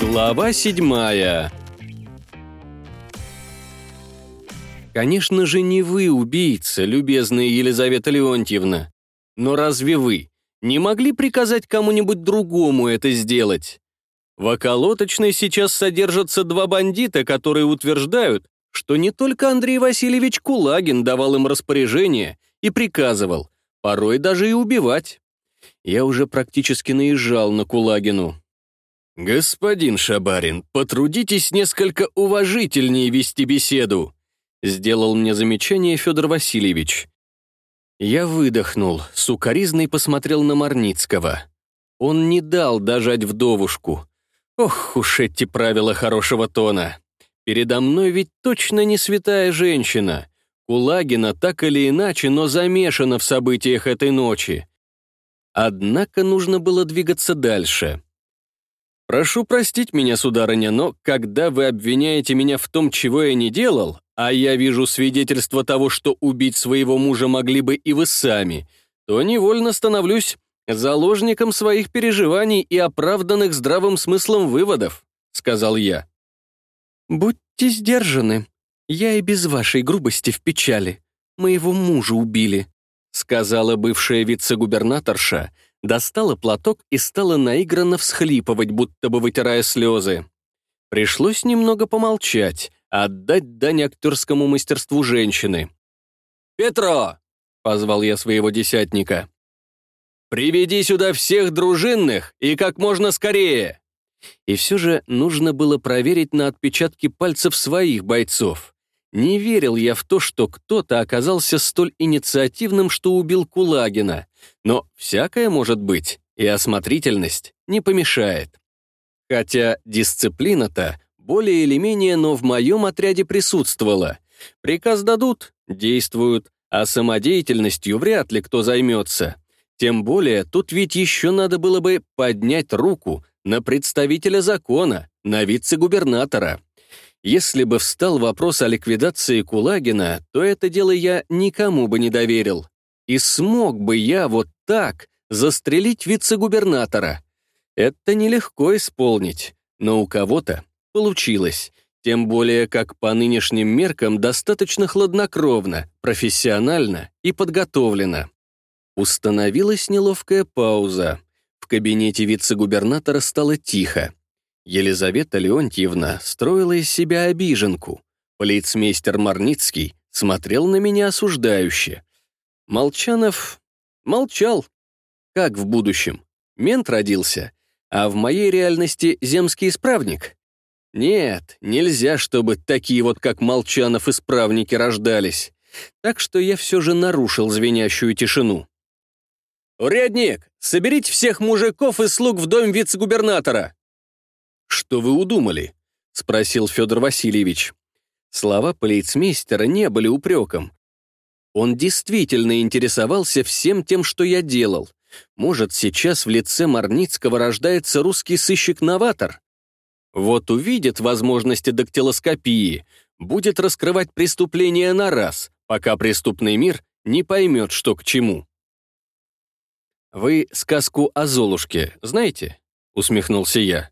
Глава седьмая Конечно же, не вы убийца, любезная Елизавета Леонтьевна. Но разве вы не могли приказать кому-нибудь другому это сделать? В околоточной сейчас содержатся два бандита, которые утверждают, что не только Андрей Васильевич Кулагин давал им распоряжение и приказывал, порой даже и убивать. Я уже практически наезжал на Кулагину. «Господин Шабарин, потрудитесь несколько уважительнее вести беседу», сделал мне замечание Федор Васильевич. Я выдохнул, сукоризный посмотрел на Марницкого. Он не дал дожать вдовушку. Ох уж эти правила хорошего тона. Передо мной ведь точно не святая женщина. Кулагина так или иначе, но замешана в событиях этой ночи. Однако нужно было двигаться дальше. «Прошу простить меня, сударыня, но когда вы обвиняете меня в том, чего я не делал, а я вижу свидетельство того, что убить своего мужа могли бы и вы сами, то невольно становлюсь заложником своих переживаний и оправданных здравым смыслом выводов», — сказал я. «Будьте сдержаны. Я и без вашей грубости в печали. Моего мужа убили», — сказала бывшая вице-губернаторша, достала платок и стала наигранно всхлипывать, будто бы вытирая слезы. Пришлось немного помолчать, отдать дань актерскому мастерству женщины. «Петро!» — позвал я своего десятника. «Приведи сюда всех дружинных и как можно скорее!» И все же нужно было проверить на отпечатки пальцев своих бойцов. Не верил я в то, что кто-то оказался столь инициативным, что убил Кулагина. Но всякое может быть, и осмотрительность не помешает. Хотя дисциплина-то более или менее, но в моем отряде присутствовала. Приказ дадут — действуют, а самодеятельностью вряд ли кто займется. Тем более, тут ведь еще надо было бы поднять руку на представителя закона, на вице-губернатора. Если бы встал вопрос о ликвидации Кулагина, то это дело я никому бы не доверил. И смог бы я вот так застрелить вице-губернатора. Это нелегко исполнить, но у кого-то получилось. Тем более, как по нынешним меркам достаточно хладнокровно, профессионально и подготовлено. Установилась неловкая пауза. В кабинете вице-губернатора стало тихо. Елизавета Леонтьевна строила из себя обиженку. Полицмейстер Марницкий смотрел на меня осуждающе. Молчанов молчал. Как в будущем? Мент родился, а в моей реальности земский исправник. Нет, нельзя, чтобы такие вот, как Молчанов, исправники рождались. Так что я все же нарушил звенящую тишину. «Урядник, соберите всех мужиков и слуг в дом вице-губернатора!» «Что вы удумали?» — спросил Федор Васильевич. Слова полицмейстера не были упреком. Он действительно интересовался всем тем, что я делал. Может, сейчас в лице Марницкого рождается русский сыщик-новатор? Вот увидит возможности дактилоскопии, будет раскрывать преступления на раз, пока преступный мир не поймет, что к чему. «Вы сказку о Золушке знаете?» — усмехнулся я.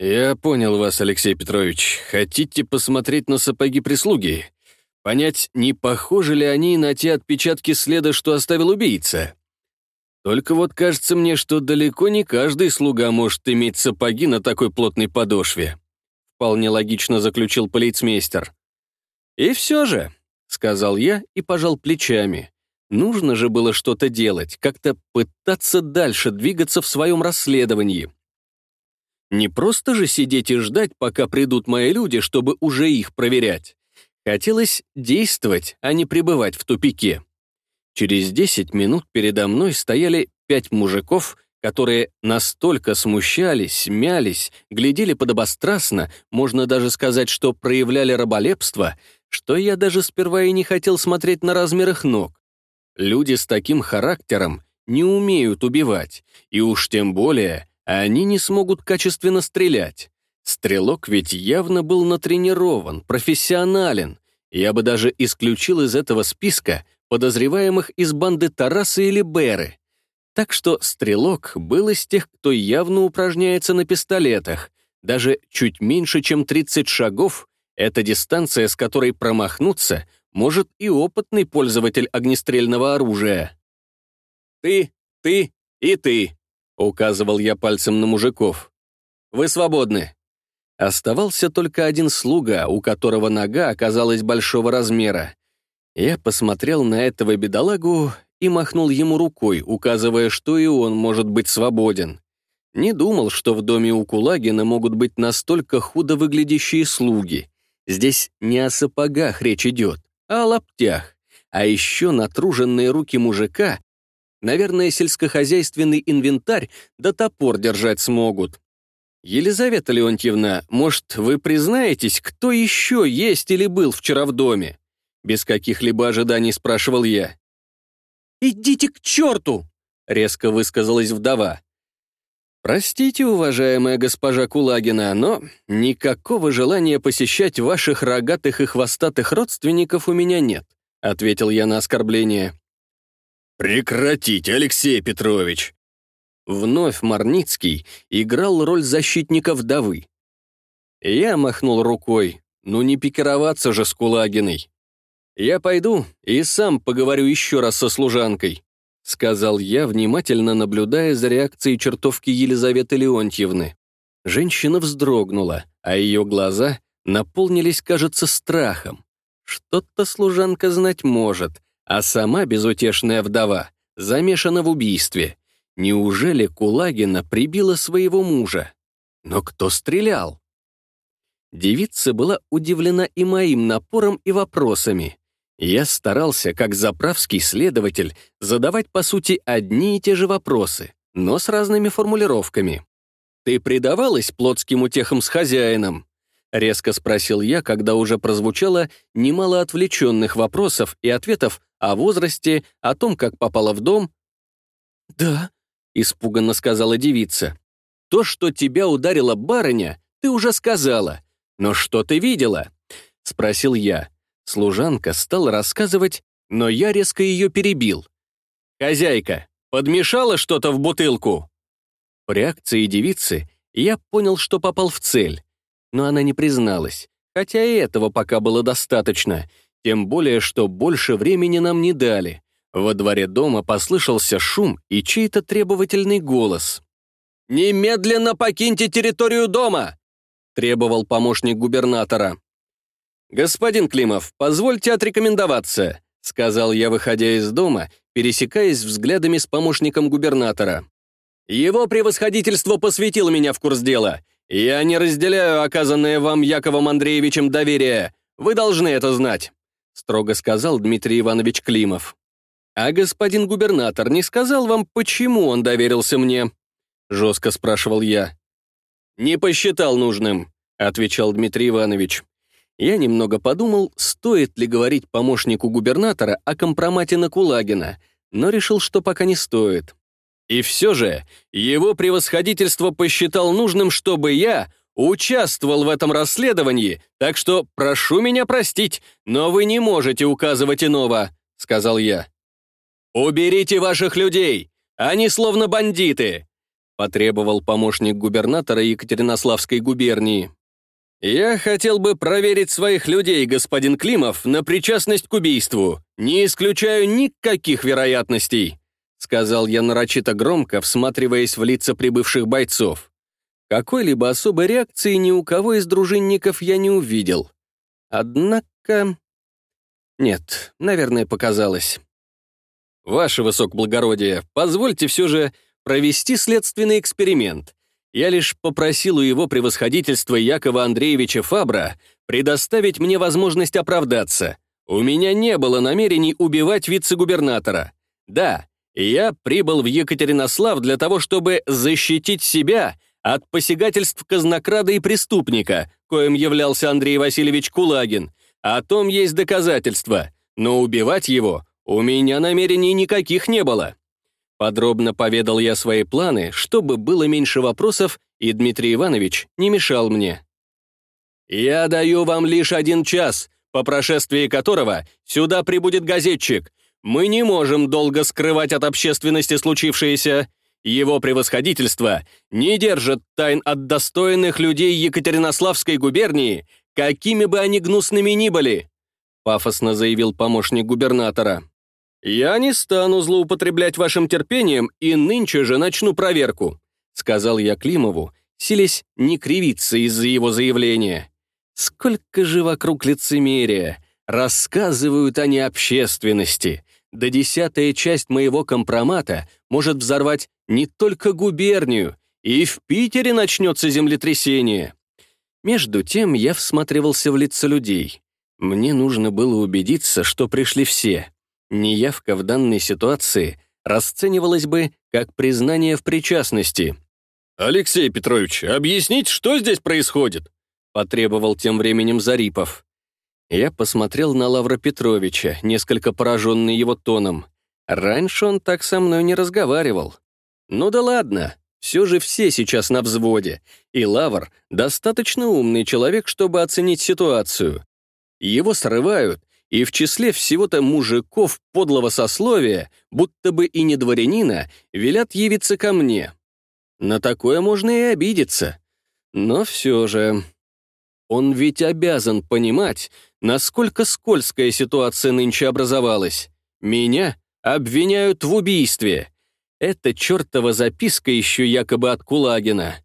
«Я понял вас, Алексей Петрович. Хотите посмотреть на сапоги прислуги? Понять, не похожи ли они на те отпечатки следа, что оставил убийца? Только вот кажется мне, что далеко не каждый слуга может иметь сапоги на такой плотной подошве», вполне логично заключил полицмейстер. «И все же», — сказал я и пожал плечами, Нужно же было что-то делать, как-то пытаться дальше двигаться в своем расследовании. Не просто же сидеть и ждать, пока придут мои люди, чтобы уже их проверять. Хотелось действовать, а не пребывать в тупике. Через 10 минут передо мной стояли пять мужиков, которые настолько смущались, мялись, глядели подобострастно, можно даже сказать, что проявляли раболепство, что я даже сперва и не хотел смотреть на размер их ног. Люди с таким характером не умеют убивать, и уж тем более они не смогут качественно стрелять. Стрелок ведь явно был натренирован, профессионален. Я бы даже исключил из этого списка подозреваемых из банды Тараса или Беры. Так что стрелок был из тех, кто явно упражняется на пистолетах. Даже чуть меньше, чем 30 шагов — это дистанция, с которой промахнуться может и опытный пользователь огнестрельного оружия. «Ты, ты и ты», — указывал я пальцем на мужиков. «Вы свободны». Оставался только один слуга, у которого нога оказалась большого размера. Я посмотрел на этого бедолагу и махнул ему рукой, указывая, что и он может быть свободен. Не думал, что в доме у Кулагина могут быть настолько худо выглядящие слуги. Здесь не о сапогах речь идет, а о лаптях. А еще натруженные руки мужика, наверное, сельскохозяйственный инвентарь да топор держать смогут. «Елизавета Леонтьевна, может, вы признаетесь, кто еще есть или был вчера в доме?» Без каких-либо ожиданий спрашивал я. «Идите к черту!» — резко высказалась вдова. «Простите, уважаемая госпожа Кулагина, но никакого желания посещать ваших рогатых и хвостатых родственников у меня нет», — ответил я на оскорбление. «Прекратите, Алексей Петрович!» Вновь Марницкий играл роль защитника вдовы. Я махнул рукой, ну не пикироваться же с Кулагиной. «Я пойду и сам поговорю еще раз со служанкой», сказал я, внимательно наблюдая за реакцией чертовки Елизаветы Леонтьевны. Женщина вздрогнула, а ее глаза наполнились, кажется, страхом. Что-то служанка знать может, а сама безутешная вдова замешана в убийстве. Неужели Кулагина прибила своего мужа? Но кто стрелял? Девица была удивлена и моим напором, и вопросами. Я старался, как заправский следователь, задавать, по сути, одни и те же вопросы, но с разными формулировками. «Ты предавалась плотским утехам с хозяином?» — резко спросил я, когда уже прозвучало немало отвлеченных вопросов и ответов о возрасте, о том, как попала в дом. «Да», — испуганно сказала девица. «То, что тебя ударила барыня, ты уже сказала. Но что ты видела?» — спросил я. Служанка стала рассказывать, но я резко ее перебил. «Хозяйка, подмешала что-то в бутылку?» По реакции девицы я понял, что попал в цель. Но она не призналась, хотя и этого пока было достаточно, тем более, что больше времени нам не дали. Во дворе дома послышался шум и чей-то требовательный голос. «Немедленно покиньте территорию дома!» — требовал помощник губернатора. «Господин Климов, позвольте отрекомендоваться», — сказал я, выходя из дома, пересекаясь взглядами с помощником губернатора. «Его превосходительство посвятило меня в курс дела. Я не разделяю оказанное вам Яковом Андреевичем доверие. Вы должны это знать», — строго сказал Дмитрий Иванович Климов. «А господин губернатор не сказал вам, почему он доверился мне?» — жестко спрашивал я. «Не посчитал нужным», — отвечал Дмитрий Иванович. Я немного подумал, стоит ли говорить помощнику губернатора о компромате на Кулагина, но решил, что пока не стоит. И все же его превосходительство посчитал нужным, чтобы я участвовал в этом расследовании, так что прошу меня простить, но вы не можете указывать иного», — сказал я. «Уберите ваших людей! Они словно бандиты!» потребовал помощник губернатора Екатеринославской губернии. «Я хотел бы проверить своих людей, господин Климов, на причастность к убийству. Не исключаю никаких вероятностей», сказал я нарочито громко, всматриваясь в лица прибывших бойцов. Какой-либо особой реакции ни у кого из дружинников я не увидел. Однако... Нет, наверное, показалось. «Ваше высокоблагородие, позвольте все же провести следственный эксперимент. Я лишь попросил у его превосходительства Якова Андреевича Фабра предоставить мне возможность оправдаться. У меня не было намерений убивать вице-губернатора. Да, я прибыл в Екатеринослав для того, чтобы защитить себя от посягательств казнокрада и преступника, коим являлся Андрей Васильевич Кулагин. О том есть доказательства, но убивать его у меня намерений никаких не было. Подробно поведал я свои планы, чтобы было меньше вопросов, и Дмитрий Иванович не мешал мне. «Я даю вам лишь один час, по прошествии которого сюда прибудет газетчик. Мы не можем долго скрывать от общественности случившееся. Его превосходительство не держит тайн от достойных людей Екатеринославской губернии, какими бы они гнусными ни были», пафосно заявил помощник губернатора. «Я не стану злоупотреблять вашим терпением и нынче же начну проверку», сказал я Климову, силясь не кривиться из-за его заявления. «Сколько же вокруг лицемерия! Рассказывают они общественности. Да десятая часть моего компромата может взорвать не только губернию, и в Питере начнется землетрясение». Между тем я всматривался в лица людей. Мне нужно было убедиться, что пришли все. Неявка в данной ситуации расценивалась бы как признание в причастности. «Алексей Петрович, объясните, что здесь происходит?» потребовал тем временем Зарипов. Я посмотрел на Лавра Петровича, несколько пораженный его тоном. Раньше он так со мной не разговаривал. Ну да ладно, все же все сейчас на взводе, и Лавр — достаточно умный человек, чтобы оценить ситуацию. Его срывают, и в числе всего-то мужиков подлого сословия, будто бы и не дворянина, велят явиться ко мне. На такое можно и обидеться. Но все же... Он ведь обязан понимать, насколько скользкая ситуация нынче образовалась. Меня обвиняют в убийстве. Это чертова записка еще якобы от Кулагина.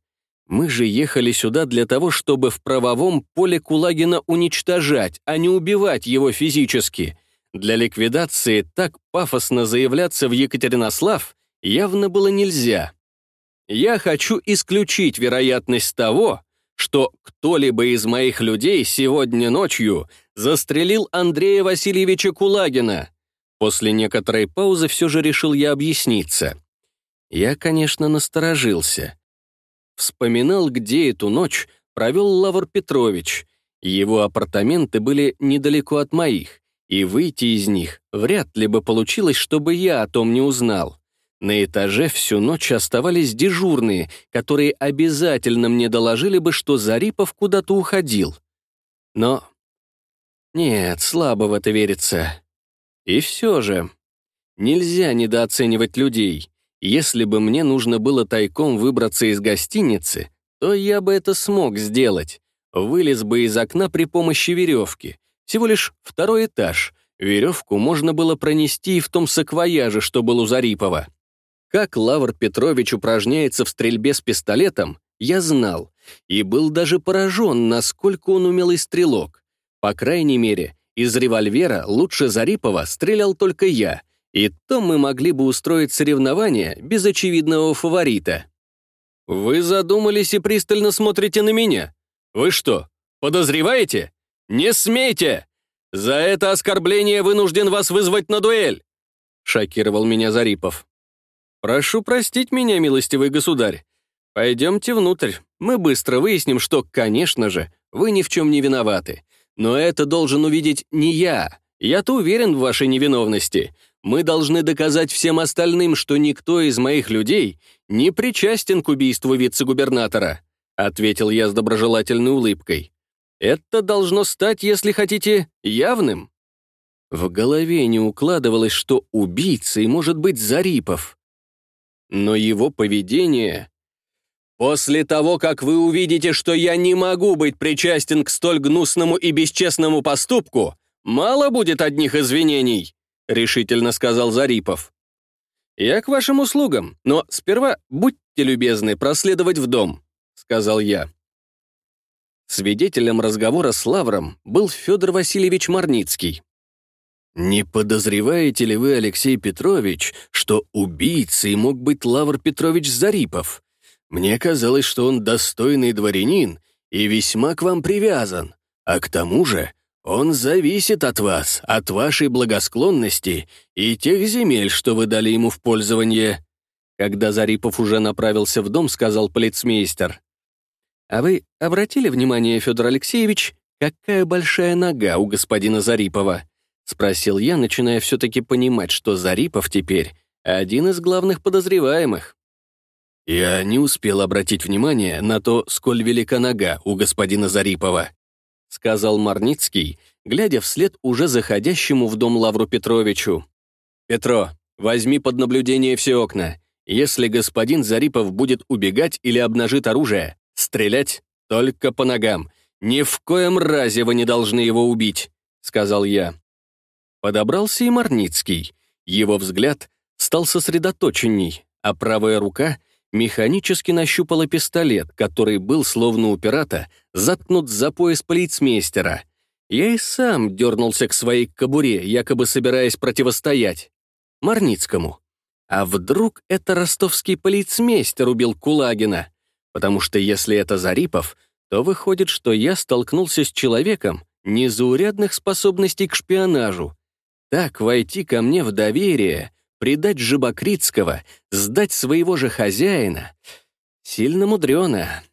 Мы же ехали сюда для того, чтобы в правовом поле Кулагина уничтожать, а не убивать его физически. Для ликвидации так пафосно заявляться в Екатеринослав явно было нельзя. Я хочу исключить вероятность того, что кто-либо из моих людей сегодня ночью застрелил Андрея Васильевича Кулагина. После некоторой паузы все же решил я объясниться. Я, конечно, насторожился. Вспоминал, где эту ночь провел Лавр Петрович. Его апартаменты были недалеко от моих, и выйти из них вряд ли бы получилось, чтобы я о том не узнал. На этаже всю ночь оставались дежурные, которые обязательно мне доложили бы, что Зарипов куда-то уходил. Но... Нет, слабо в это верится. И все же... Нельзя недооценивать людей. Если бы мне нужно было тайком выбраться из гостиницы, то я бы это смог сделать. Вылез бы из окна при помощи веревки. Всего лишь второй этаж. Веревку можно было пронести и в том саквояже, что был у Зарипова. Как Лавр Петрович упражняется в стрельбе с пистолетом, я знал, и был даже поражен, насколько он умелый стрелок. По крайней мере, из револьвера лучше Зарипова стрелял только я — и то мы могли бы устроить соревнование без очевидного фаворита. Вы задумались и пристально смотрите на меня. Вы что, подозреваете? Не смейте! За это оскорбление вынужден вас вызвать на дуэль!» Шокировал меня Зарипов. «Прошу простить меня, милостивый государь. Пойдемте внутрь. Мы быстро выясним, что, конечно же, вы ни в чем не виноваты. Но это должен увидеть не я. Я-то уверен в вашей невиновности. Мы должны доказать всем остальным, что никто из моих людей не причастен к убийству вице-губернатора», ответил я с доброжелательной улыбкой. «Это должно стать, если хотите, явным». В голове не укладывалось, что убийцей может быть Зарипов. Но его поведение... «После того, как вы увидите, что я не могу быть причастен к столь гнусному и бесчестному поступку, мало будет одних извинений», — решительно сказал Зарипов. «Я к вашим услугам, но сперва будьте любезны проследовать в дом», — сказал я. Свидетелем разговора с Лавром был Федор Васильевич Марницкий. «Не подозреваете ли вы, Алексей Петрович, что убийцей мог быть Лавр Петрович Зарипов? Мне казалось, что он достойный дворянин и весьма к вам привязан, а к тому же он зависит от вас, от вашей благосклонности и тех земель, что вы дали ему в пользование». Когда Зарипов уже направился в дом, сказал полицмейстер. «А вы обратили внимание, Федор Алексеевич, какая большая нога у господина Зарипова?» — спросил я, начиная все-таки понимать, что Зарипов теперь один из главных подозреваемых. Я не успел обратить внимание на то, сколь велика нога у господина Зарипова сказал Марницкий, глядя вслед уже заходящему в дом Лавру Петровичу. Петро, возьми под наблюдение все окна. Если господин Зарипов будет убегать или обнажит оружие, стрелять только по ногам. Ни в коем разе вы не должны его убить», — сказал я. Подобрался и Марницкий. Его взгляд стал сосредоточенней, а правая рука механически нащупала пистолет, который был, словно у пирата, заткнут за пояс полицмейстера. Я и сам дернулся к своей кобуре, якобы собираясь противостоять. Марницкому. А вдруг это ростовский полицмейстер убил Кулагина? Потому что если это Зарипов, то выходит, что я столкнулся с человеком незаурядных способностей к шпионажу. Так войти ко мне в доверие, предать Жабокритского, сдать своего же хозяина. Сильно мудрено.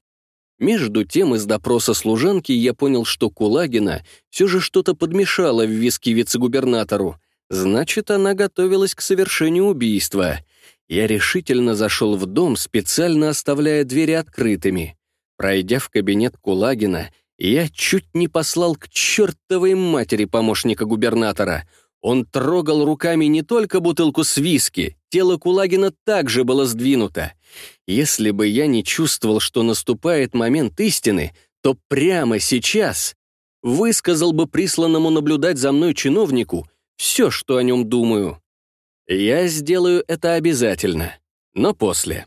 Между тем, из допроса служанки я понял, что Кулагина все же что-то подмешала в виски вице-губернатору. Значит, она готовилась к совершению убийства. Я решительно зашел в дом, специально оставляя двери открытыми. Пройдя в кабинет Кулагина, я чуть не послал к чертовой матери помощника губернатора. Он трогал руками не только бутылку с виски, тело Кулагина также было сдвинуто. Если бы я не чувствовал, что наступает момент истины, то прямо сейчас высказал бы присланному наблюдать за мной чиновнику все, что о нем думаю. Я сделаю это обязательно, но после.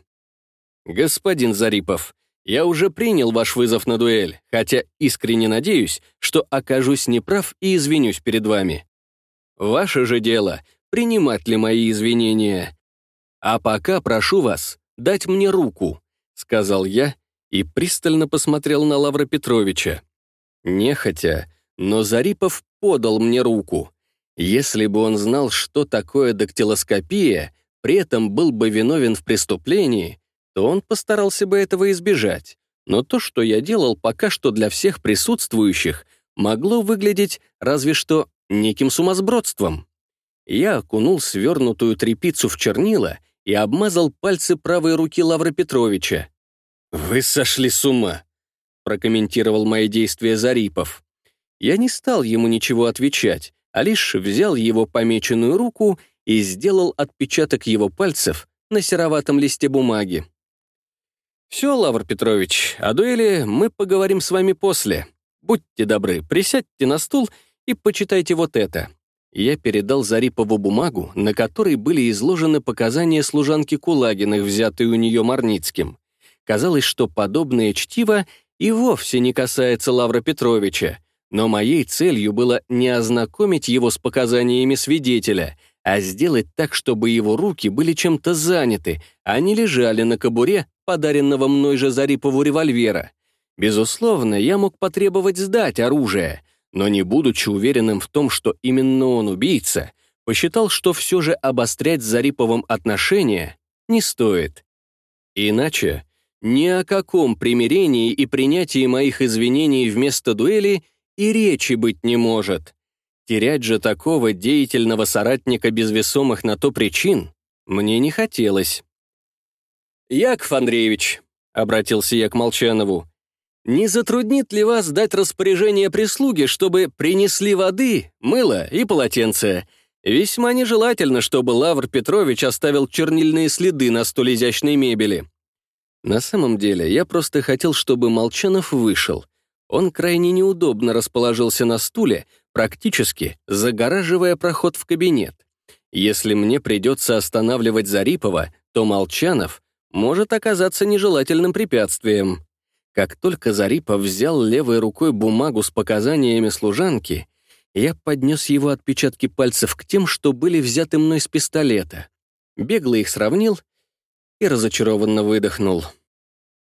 Господин Зарипов, я уже принял ваш вызов на дуэль, хотя искренне надеюсь, что окажусь неправ и извинюсь перед вами. Ваше же дело — принимать ли мои извинения. А пока прошу вас дать мне руку, — сказал я и пристально посмотрел на Лавра Петровича. Нехотя, но Зарипов подал мне руку. Если бы он знал, что такое дактилоскопия, при этом был бы виновен в преступлении, то он постарался бы этого избежать. Но то, что я делал пока что для всех присутствующих, могло выглядеть разве что неким сумасбродством. Я окунул свернутую трепицу в чернила и обмазал пальцы правой руки Лавра Петровича. «Вы сошли с ума», — прокомментировал мои действия Зарипов. Я не стал ему ничего отвечать, а лишь взял его помеченную руку и сделал отпечаток его пальцев на сероватом листе бумаги. «Все, Лавр Петрович, о дуэли мы поговорим с вами после. Будьте добры, присядьте на стул и почитайте вот это». Я передал Зарипову бумагу, на которой были изложены показания служанки Кулагиных, взятые у нее Марницким. Казалось, что подобное чтиво и вовсе не касается Лавра Петровича, но моей целью было не ознакомить его с показаниями свидетеля, а сделать так, чтобы его руки были чем-то заняты, а не лежали на кобуре подаренного мной же Зарипову револьвера. Безусловно, я мог потребовать сдать оружие, но не будучи уверенным в том, что именно он убийца, посчитал, что все же обострять с Зариповым отношения не стоит. Иначе ни о каком примирении и принятии моих извинений вместо дуэли и речи быть не может. Терять же такого деятельного соратника без весомых на то причин мне не хотелось. «Яков Андреевич», — обратился я к Молчанову, «не затруднит ли вас дать распоряжение прислуги, чтобы принесли воды, мыло и полотенце? Весьма нежелательно, чтобы Лавр Петрович оставил чернильные следы на столь изящной мебели». На самом деле, я просто хотел, чтобы Молчанов вышел. Он крайне неудобно расположился на стуле, практически загораживая проход в кабинет. Если мне придется останавливать Зарипова, то Молчанов может оказаться нежелательным препятствием. Как только Зарипов взял левой рукой бумагу с показаниями служанки, я поднес его отпечатки пальцев к тем, что были взяты мной с пистолета. Бегло их сравнил и разочарованно выдохнул.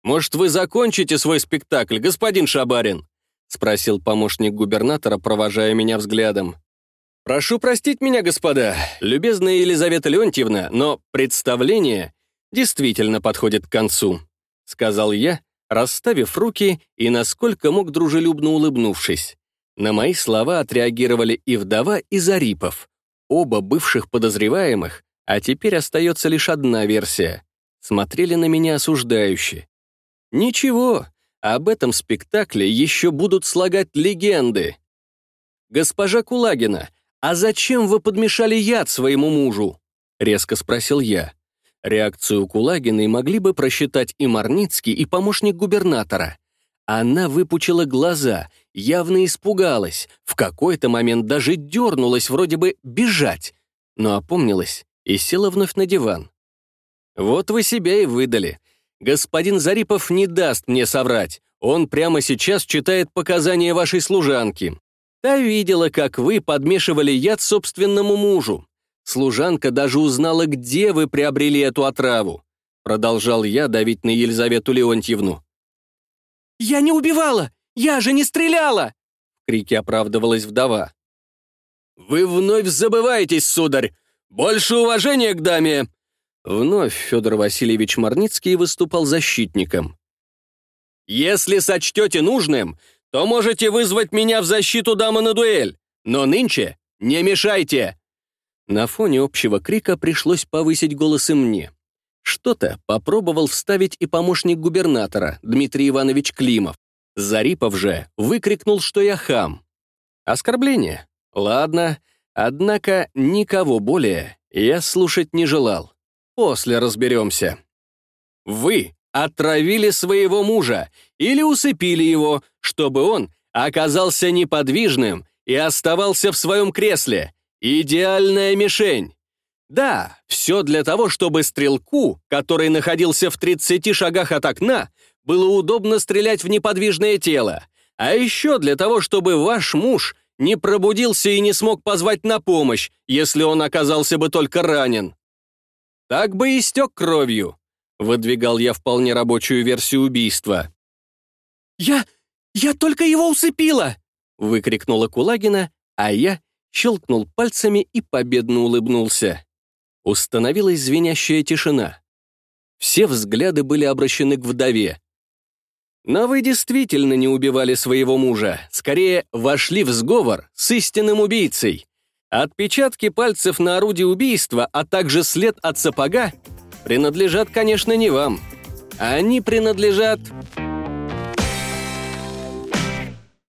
«Может, вы закончите свой спектакль, господин Шабарин?» — спросил помощник губернатора, провожая меня взглядом. «Прошу простить меня, господа, любезная Елизавета Леонтьевна, но представление действительно подходит к концу», — сказал я, расставив руки и насколько мог дружелюбно улыбнувшись. На мои слова отреагировали и вдова, и Зарипов, оба бывших подозреваемых, а теперь остается лишь одна версия. Смотрели на меня осуждающе. Ничего, об этом спектакле еще будут слагать легенды. Госпожа Кулагина, «А зачем вы подмешали яд своему мужу?» — резко спросил я. Реакцию Кулагиной могли бы просчитать и Марницкий, и помощник губернатора. Она выпучила глаза, явно испугалась, в какой-то момент даже дернулась, вроде бы бежать, но опомнилась и села вновь на диван. «Вот вы себя и выдали. Господин Зарипов не даст мне соврать. Он прямо сейчас читает показания вашей служанки. Та видела, как вы подмешивали яд собственному мужу. Служанка даже узнала, где вы приобрели эту отраву. Продолжал я давить на Елизавету Леонтьевну. «Я не убивала! Я же не стреляла!» В крике оправдывалась вдова. «Вы вновь забываетесь, сударь! Больше уважения к даме!» Вновь Федор Васильевич Марницкий выступал защитником. «Если сочтете нужным, то можете вызвать меня в защиту дамы на дуэль, но нынче не мешайте!» На фоне общего крика пришлось повысить голос и мне. Что-то попробовал вставить и помощник губернатора, Дмитрий Иванович Климов. Зарипов же выкрикнул, что я хам. Оскорбление? Ладно, однако никого более я слушать не желал. После разберемся. Вы отравили своего мужа или усыпили его, чтобы он оказался неподвижным и оставался в своем кресле. Идеальная мишень. Да, все для того, чтобы стрелку, который находился в 30 шагах от окна, было удобно стрелять в неподвижное тело, а еще для того, чтобы ваш муж не пробудился и не смог позвать на помощь, если он оказался бы только ранен. Так бы и истек кровью, выдвигал я вполне рабочую версию убийства. «Я... я только его усыпила!» выкрикнула Кулагина, а я щелкнул пальцами и победно улыбнулся. Установилась звенящая тишина. Все взгляды были обращены к вдове. Но вы действительно не убивали своего мужа, скорее вошли в сговор с истинным убийцей. Отпечатки пальцев на орудии убийства, а также след от сапога принадлежат, конечно, не вам. Они принадлежат